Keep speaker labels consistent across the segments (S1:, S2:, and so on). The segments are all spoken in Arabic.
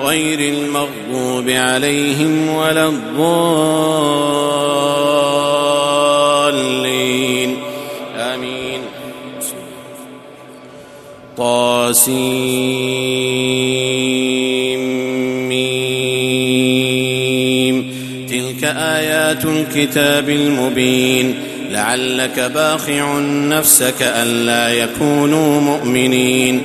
S1: غير المغضوب عليهم ولا الضالين. آمين. طاسيم. تلك آيات الكتاب المبين. لعلك باخع نفسك ألا يكونوا مؤمنين.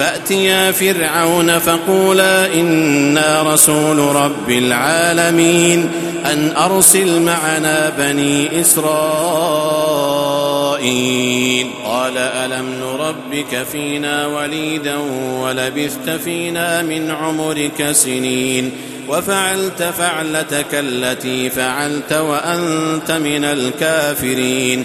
S1: فأتيا فرعون فقولا إنا رسول رب العالمين أن أرسل معنا بني إسرائيل. قال ألم نربك فينا وليدا ولبثت فينا من عمرك سنين وفعلت فعلتك التي فعلت وأنت من الكافرين.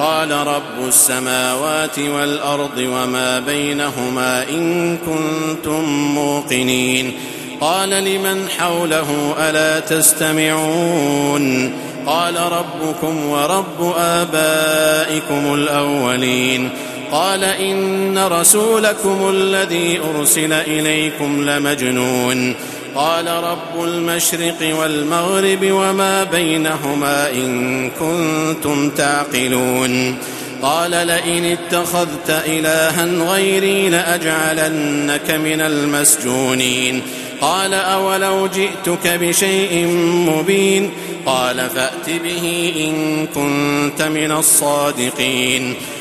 S1: قال رب السماوات والأرض وما بينهما إن كنتم موقنين. قال لمن حوله ألا تستمعون؟ قال ربكم ورب آبائكم الأولين. قال إن رسولكم الذي أرسل إليكم لمجنون. قال رب المشرق والمغرب وما بينهما إن كنتم تعقلون. قال لئن اتخذت إلها غيري لأجعلنك من المسجونين. قال أولو جئتك بشيء مبين. قال فأت به إن كنت من الصادقين.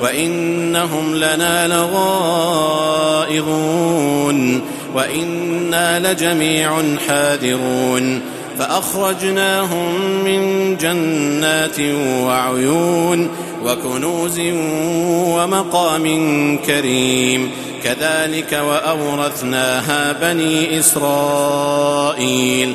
S1: وإنهم لنا لغائظون وإنا لجميع حاذرون فأخرجناهم من جنات وعيون وكنوز ومقام كريم كذلك وأورثناها بني إسرائيل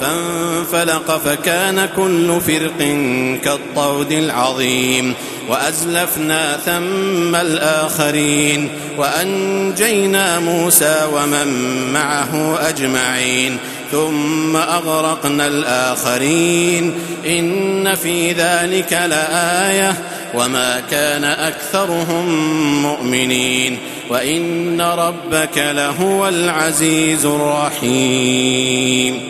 S1: فانفلق فكان كل فرق كالطود العظيم وأزلفنا ثم الآخرين وأنجينا موسى ومن معه أجمعين ثم أغرقنا الآخرين إن في ذلك لآية وما كان أكثرهم مؤمنين وإن ربك لهو العزيز الرحيم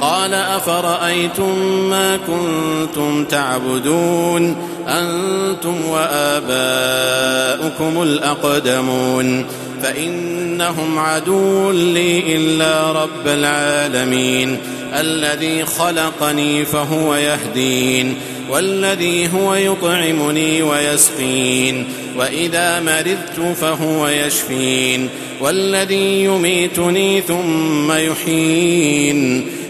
S1: قال أفرأيتم ما كنتم تعبدون؟ أنتم وآباؤكم الأقدمون. فإنهم عدو لي إلا رب العالمين. الذي خلقني فهو يهدين والذي هو يطعمني ويسقين وإذا مرضت فهو يشفين والذي يميتني ثم يحيين.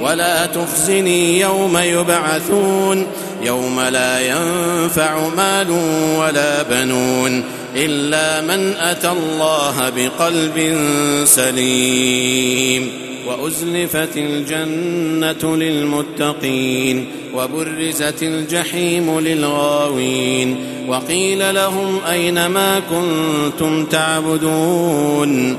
S1: ولا تخزني يوم يبعثون يوم لا ينفع مال ولا بنون إلا من أتى الله بقلب سليم وأزلفت الجنة للمتقين وبرزت الجحيم للغاوين وقيل لهم أين ما كنتم تعبدون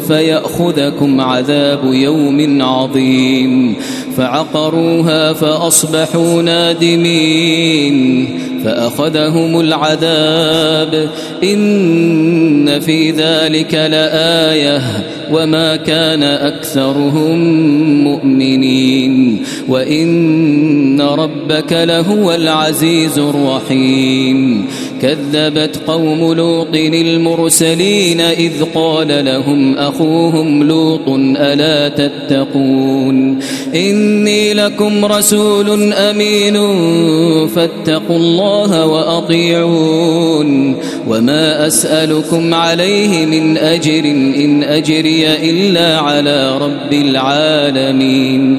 S2: فيأخذكم عذاب يوم عظيم. فعقروها فأصبحوا نادمين. فأخذهم العذاب. إن في ذلك لآية. وما كان أكثرهم مؤمنين وإن ربك لهو العزيز الرحيم كذبت قوم لوط المرسلين إذ قال لهم أخوهم لوط ألا تتقون إني لكم رسول أمين فاتقوا الله وأطيعون وما أسألكم عليه من أجر إن أجري إلا على رب العالمين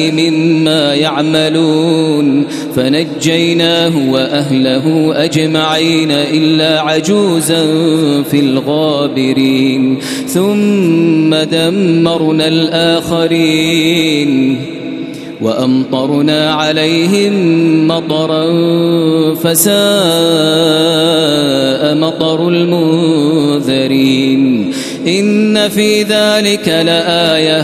S2: مما يعملون فنجيناه وأهله أجمعين إلا عجوزا في الغابرين ثم دمرنا الآخرين وأمطرنا عليهم مطرا فساء مطر المنذرين إن في ذلك لآية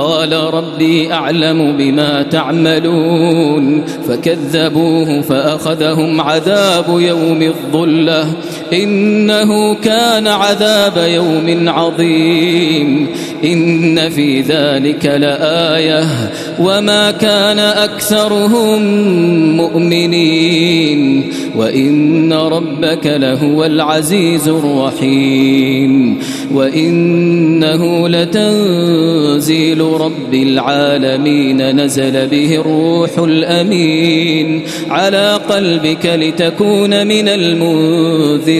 S2: قال ربي أعلم بما تعملون فكذبوه فأخذهم عذاب يوم الظلة إنه كان عذاب يوم عظيم. إن في ذلك لآية. وما كان أكثرهم مؤمنين. وإن ربك لهو العزيز الرحيم. وإنه لتنزيل رب العالمين. نزل به الروح الأمين. على قلبك لتكون من المنذرين.